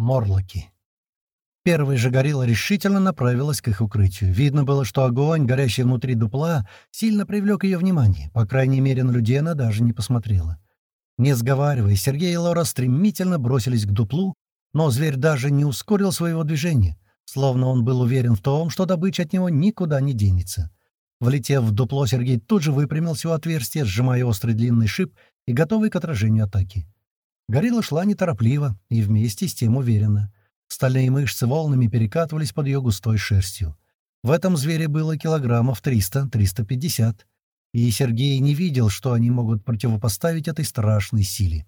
Морлоки. Первая же горилла решительно направилась к их укрытию. Видно было, что огонь, горящий внутри дупла, сильно привлек ее внимание. По крайней мере, на людей она даже не посмотрела. Не сговариваясь, Сергей и Лора стремительно бросились к дуплу, но зверь даже не ускорил своего движения, словно он был уверен в том, что добыча от него никуда не денется. Влетев в дупло, Сергей тут же выпрямился у отверстия, сжимая острый длинный шип и готовый к отражению атаки. Горилла шла неторопливо и вместе с тем уверенно. Стальные мышцы волнами перекатывались под ее густой шерстью. В этом звере было килограммов 300-350, и Сергей не видел, что они могут противопоставить этой страшной силе.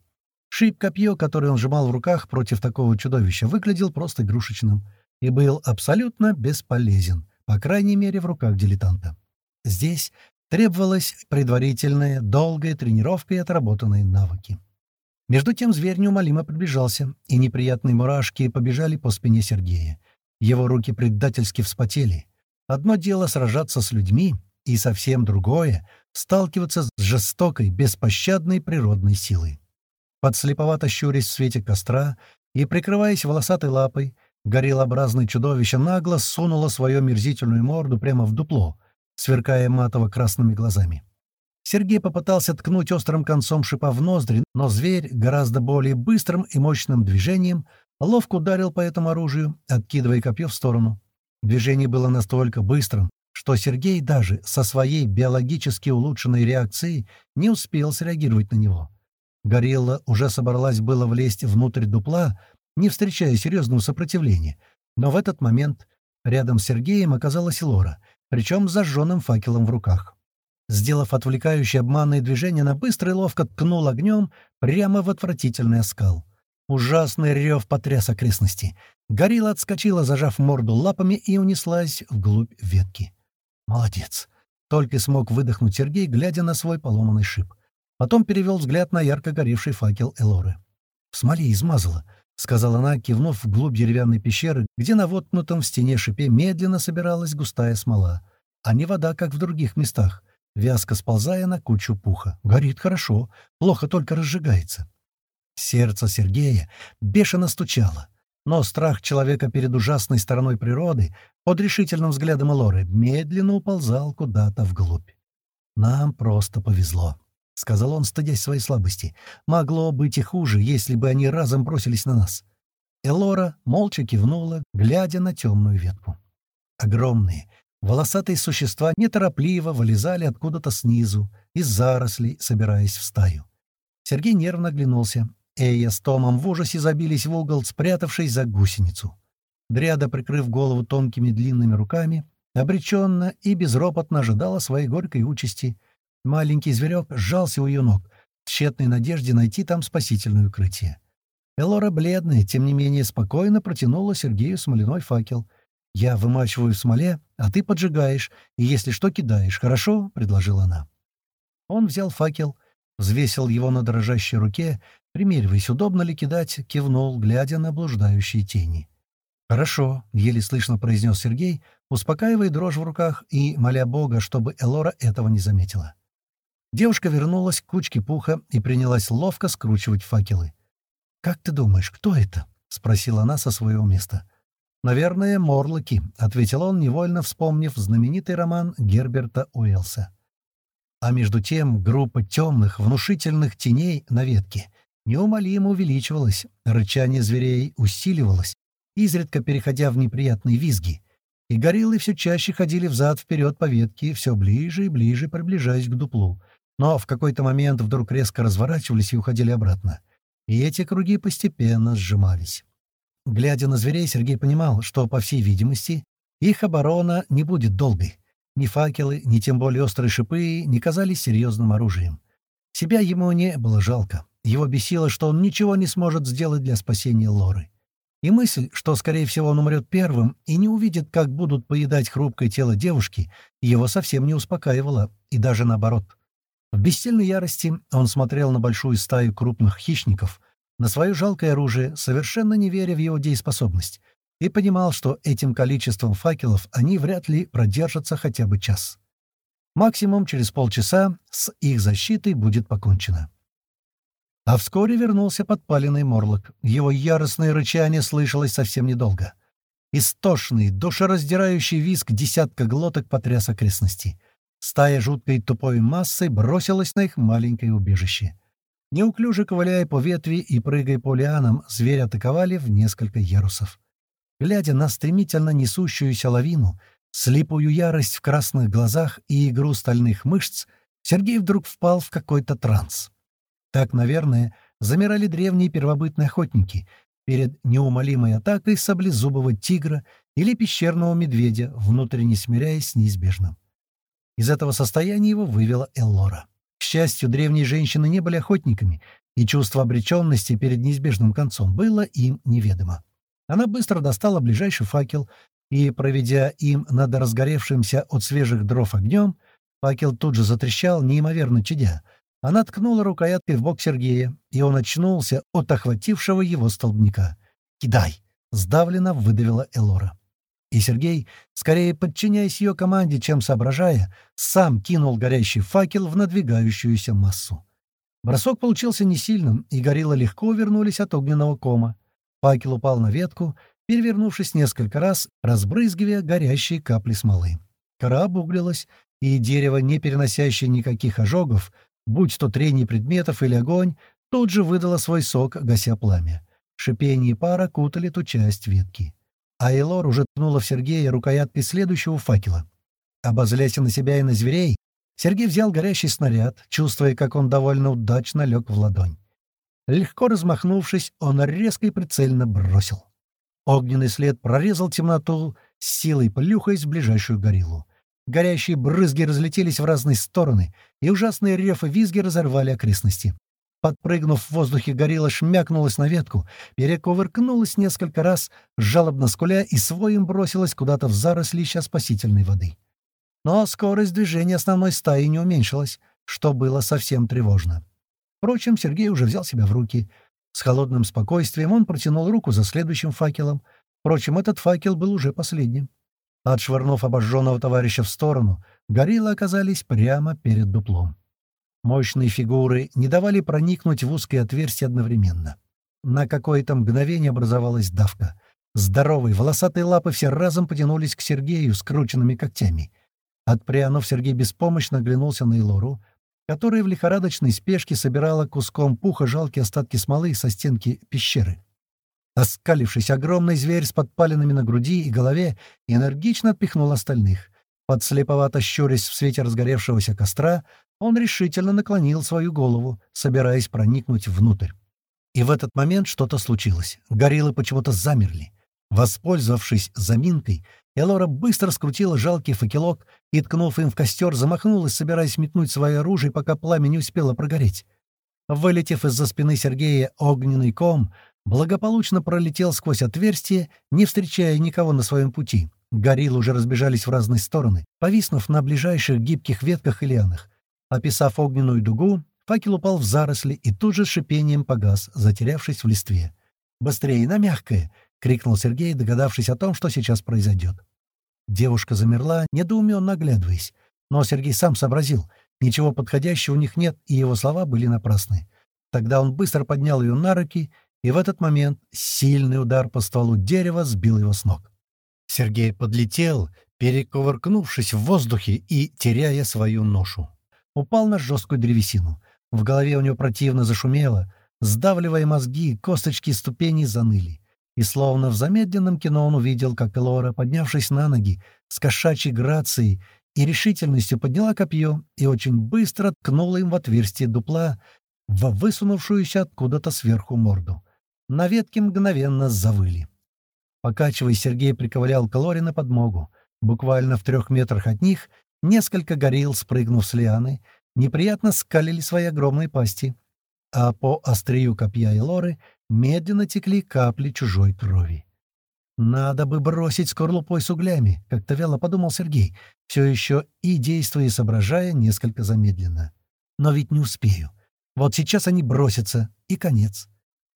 Шип-копье, которое он сжимал в руках против такого чудовища, выглядел просто игрушечным и был абсолютно бесполезен, по крайней мере, в руках дилетанта. Здесь требовалась предварительная, долгая тренировка и отработанные навыки. Между тем зверь неумолимо приближался, и неприятные мурашки побежали по спине Сергея. Его руки предательски вспотели. Одно дело сражаться с людьми, и совсем другое — сталкиваться с жестокой, беспощадной природной силой. Подслеповато щурясь в свете костра и прикрываясь волосатой лапой, гориллообразное чудовище нагло сунуло свою мерзительную морду прямо в дупло, сверкая матово-красными глазами. Сергей попытался ткнуть острым концом шипа в ноздри, но зверь гораздо более быстрым и мощным движением ловко ударил по этому оружию, откидывая копье в сторону. Движение было настолько быстрым, что Сергей даже со своей биологически улучшенной реакцией не успел среагировать на него. Горилла уже собралась было влезть внутрь дупла, не встречая серьезного сопротивления, но в этот момент рядом с Сергеем оказалась Лора, причем с зажженным факелом в руках. Сделав отвлекающее обманное движение, она быстро и ловко ткнул огнем прямо в отвратительный оскал. Ужасный рев потряс окрестности. Горилла отскочила, зажав морду лапами, и унеслась вглубь ветки. «Молодец!» — только смог выдохнуть Сергей, глядя на свой поломанный шип. Потом перевел взгляд на ярко горевший факел Элоры. «В смоле измазала», — сказала она, кивнув вглубь деревянной пещеры, где на воткнутом в стене шипе медленно собиралась густая смола, а не вода, как в других местах вязко сползая на кучу пуха. Горит хорошо, плохо только разжигается. Сердце Сергея бешено стучало, но страх человека перед ужасной стороной природы под решительным взглядом Лоры медленно уползал куда-то вглубь. «Нам просто повезло», — сказал он, стыдясь своей слабости. «Могло быть и хуже, если бы они разом бросились на нас». Элора молча кивнула, глядя на темную ветку. Огромные, Волосатые существа неторопливо вылезали откуда-то снизу, из зарослей, собираясь в стаю. Сергей нервно оглянулся. Эя с Томом в ужасе забились в угол, спрятавшись за гусеницу. Дряда, прикрыв голову тонкими длинными руками, обреченно и безропотно ожидала своей горькой участи. Маленький зверек сжался у ее ног, в тщетной надежде найти там спасительное укрытие. Элора, бледная, тем не менее спокойно протянула Сергею смоляной факел — «Я вымачиваю в смоле, а ты поджигаешь, и если что, кидаешь, хорошо?» — предложила она. Он взял факел, взвесил его на дрожащей руке, примериваясь, удобно ли кидать, кивнул, глядя на блуждающие тени. «Хорошо», — еле слышно произнес Сергей, успокаивая дрожь в руках и моля Бога, чтобы Элора этого не заметила. Девушка вернулась к кучке пуха и принялась ловко скручивать факелы. «Как ты думаешь, кто это?» — спросила она со своего места. «Наверное, Морлоки», — ответил он, невольно вспомнив знаменитый роман Герберта Уэллса. А между тем группа темных, внушительных теней на ветке неумолимо увеличивалась, рычание зверей усиливалось, изредка переходя в неприятные визги, и гориллы все чаще ходили взад-вперед по ветке, все ближе и ближе приближаясь к дуплу, но в какой-то момент вдруг резко разворачивались и уходили обратно. И эти круги постепенно сжимались. Глядя на зверей, Сергей понимал, что, по всей видимости, их оборона не будет долгой. Ни факелы, ни тем более острые шипы не казались серьезным оружием. Себя ему не было жалко. Его бесило, что он ничего не сможет сделать для спасения Лоры. И мысль, что, скорее всего, он умрет первым и не увидит, как будут поедать хрупкое тело девушки, его совсем не успокаивала, и даже наоборот. В бессильной ярости он смотрел на большую стаю крупных хищников — на свое жалкое оружие, совершенно не веря в его дееспособность, и понимал, что этим количеством факелов они вряд ли продержатся хотя бы час. Максимум через полчаса с их защитой будет покончено. А вскоре вернулся подпаленный Морлок. Его яростное рычание слышалось совсем недолго. Истошный, душераздирающий визг десятка глоток потряс окрестности. Стая жуткой тупой массой бросилась на их маленькое убежище. Неуклюже ковыляя по ветви и прыгая по лианам, зверь атаковали в несколько ярусов. Глядя на стремительно несущуюся лавину, слепую ярость в красных глазах и игру стальных мышц, Сергей вдруг впал в какой-то транс. Так, наверное, замирали древние первобытные охотники перед неумолимой атакой саблезубого тигра или пещерного медведя, внутренне смиряясь с неизбежным. Из этого состояния его вывела Эллора. К счастью, древние женщины не были охотниками, и чувство обреченности перед неизбежным концом было им неведомо. Она быстро достала ближайший факел и, проведя им над разгоревшимся от свежих дров огнем, факел тут же затрещал, неимоверно чадя. Она ткнула рукояткой в бок Сергея, и он очнулся от охватившего его столбняка. «Кидай!» — сдавленно выдавила Элора. И Сергей, скорее подчиняясь ее команде, чем соображая, сам кинул горящий факел в надвигающуюся массу. Бросок получился несильным, и горилла легко вернулись от огненного кома. Факел упал на ветку, перевернувшись несколько раз, разбрызгивая горящие капли смолы. Кора обуглилась, и дерево, не переносящее никаких ожогов, будь то трение предметов или огонь, тут же выдало свой сок, гася пламя. Шипение пара кутали ту часть ветки а Элор уже ткнула в Сергея рукояткой следующего факела. Обозляся на себя и на зверей, Сергей взял горящий снаряд, чувствуя, как он довольно удачно лег в ладонь. Легко размахнувшись, он резко и прицельно бросил. Огненный след прорезал темноту, с силой плюхаясь в ближайшую гориллу. Горящие брызги разлетелись в разные стороны, и ужасные рев и визги разорвали окрестности. Подпрыгнув в воздухе, горилла шмякнулась на ветку, перекувыркнулась несколько раз, жалобно скуля и своим бросилась куда-то в заросли ища спасительной воды. Но скорость движения основной стаи не уменьшилась, что было совсем тревожно. Впрочем, Сергей уже взял себя в руки. С холодным спокойствием он протянул руку за следующим факелом. Впрочем, этот факел был уже последним. Отшвырнув обожженного товарища в сторону, гориллы оказались прямо перед дуплом. Мощные фигуры не давали проникнуть в узкое отверстие одновременно. На какое-то мгновение образовалась давка. Здоровые, волосатые лапы все разом потянулись к Сергею скрученными когтями. Отпрянув, Сергей беспомощно оглянулся на Илору, которая в лихорадочной спешке собирала куском пуха жалкие остатки смолы со стенки пещеры. Оскалившись, огромный зверь с подпаленными на груди и голове энергично отпихнул остальных. Подслеповато щурясь в свете разгоревшегося костра, он решительно наклонил свою голову, собираясь проникнуть внутрь. И в этот момент что-то случилось. Гориллы почему-то замерли. Воспользовавшись заминкой, Элора быстро скрутила жалкий факелок и, ткнув им в костер, замахнулась, собираясь метнуть свое оружие, пока пламя не успело прогореть. Вылетев из-за спины Сергея огненный ком, благополучно пролетел сквозь отверстие, не встречая никого на своем пути. Гориллы уже разбежались в разные стороны, повиснув на ближайших гибких ветках и лианах. Описав огненную дугу, факел упал в заросли и тут же шипением погас, затерявшись в листве. «Быстрее, на мягкое!» — крикнул Сергей, догадавшись о том, что сейчас произойдет. Девушка замерла, недоуменно оглядываясь. Но Сергей сам сообразил. Ничего подходящего у них нет, и его слова были напрасны. Тогда он быстро поднял ее на руки, и в этот момент сильный удар по стволу дерева сбил его с ног. Сергей подлетел, перекувыркнувшись в воздухе и теряя свою ношу упал на жесткую древесину. В голове у него противно зашумело, сдавливая мозги, косточки ступеней заныли. И словно в замедленном кино он увидел, как Элора, поднявшись на ноги, с кошачьей грацией и решительностью подняла копье и очень быстро ткнула им в отверстие дупла, в высунувшуюся откуда-то сверху морду. На ветке мгновенно завыли. Покачиваясь, Сергей приковылял к Лоре на подмогу. Буквально в трех метрах от них Несколько горилл, спрыгнув с лианы, неприятно скалили свои огромные пасти, а по острию копья и лоры медленно текли капли чужой крови. «Надо бы бросить скорлупой с углями», — как-то вяло подумал Сергей, все еще и действуя и соображая несколько замедленно. «Но ведь не успею. Вот сейчас они бросятся, и конец».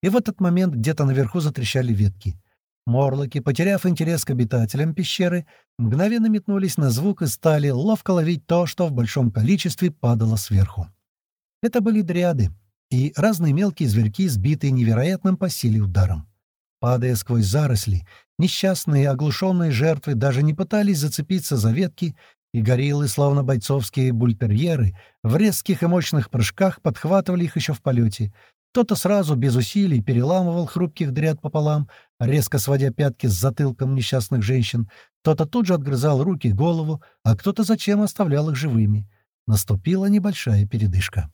И в этот момент где-то наверху затрещали ветки. Морлоки, потеряв интерес к обитателям пещеры, мгновенно метнулись на звук и стали ловко ловить то, что в большом количестве падало сверху. Это были дриады. и разные мелкие зверьки, сбитые невероятным по силе ударом. Падая сквозь заросли, несчастные оглушенные жертвы даже не пытались зацепиться за ветки, и гориллы, словно бойцовские бультерьеры, в резких и мощных прыжках подхватывали их еще в полете. Кто-то сразу, без усилий, переламывал хрупких дряд пополам, резко сводя пятки с затылком несчастных женщин. Кто-то тут же отгрызал руки, голову, а кто-то зачем оставлял их живыми. Наступила небольшая передышка.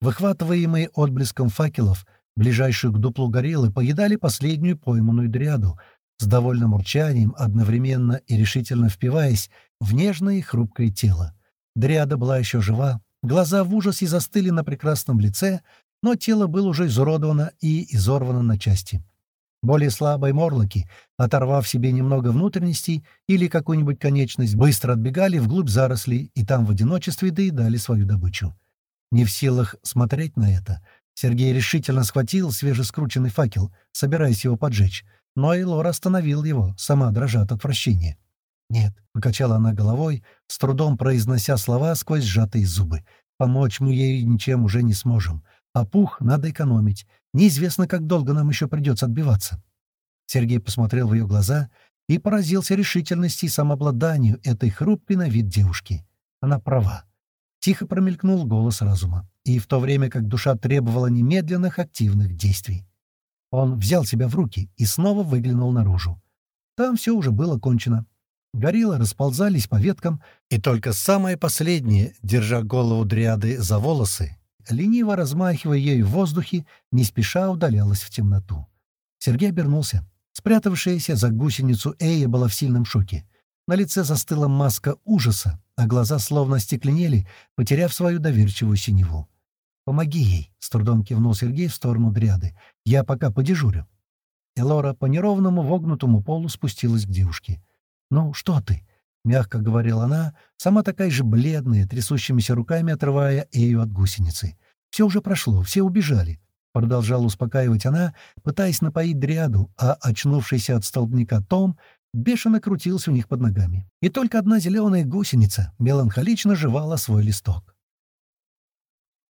Выхватываемые отблеском факелов, ближайшую к дуплу гориллы, поедали последнюю пойманную дряду, с довольным урчанием, одновременно и решительно впиваясь в нежное и хрупкое тело. Дриада была еще жива, глаза в ужасе застыли на прекрасном лице, но тело было уже изуродовано и изорвано на части. Более слабые морлоки, оторвав себе немного внутренностей или какую-нибудь конечность, быстро отбегали вглубь зарослей и там в одиночестве доедали свою добычу. Не в силах смотреть на это, Сергей решительно схватил свежескрученный факел, собираясь его поджечь, но Эйлора остановил его, сама дрожа от отвращения. «Нет», — покачала она головой, с трудом произнося слова сквозь сжатые зубы. «Помочь мы ей ничем уже не сможем. А пух надо экономить. Неизвестно, как долго нам еще придется отбиваться». Сергей посмотрел в ее глаза и поразился решительности и самообладанию этой хрупкой на вид девушки. Она права. Тихо промелькнул голос разума, и в то время как душа требовала немедленных активных действий. Он взял себя в руки и снова выглянул наружу. Там все уже было кончено. Гориллы расползались по веткам, и только самое последнее, держа голову дриады за волосы, лениво размахивая ею в воздухе, не спеша удалялась в темноту. Сергей обернулся. Спрятавшаяся за гусеницу Эя была в сильном шоке. На лице застыла маска ужаса, а глаза словно стекленели, потеряв свою доверчивую синеву. «Помоги ей», — с трудом кивнул Сергей в сторону дряды. «Я пока подежурю». Элора по неровному вогнутому полу спустилась к девушке. «Ну, что ты?» — мягко говорила она, сама такая же бледная, трясущимися руками отрывая Эю от гусеницы. «Все уже прошло, все убежали. Продолжала успокаивать она, пытаясь напоить дряду, а очнувшийся от столбняка Том бешено крутился у них под ногами. И только одна зеленая гусеница меланхолично жевала свой листок.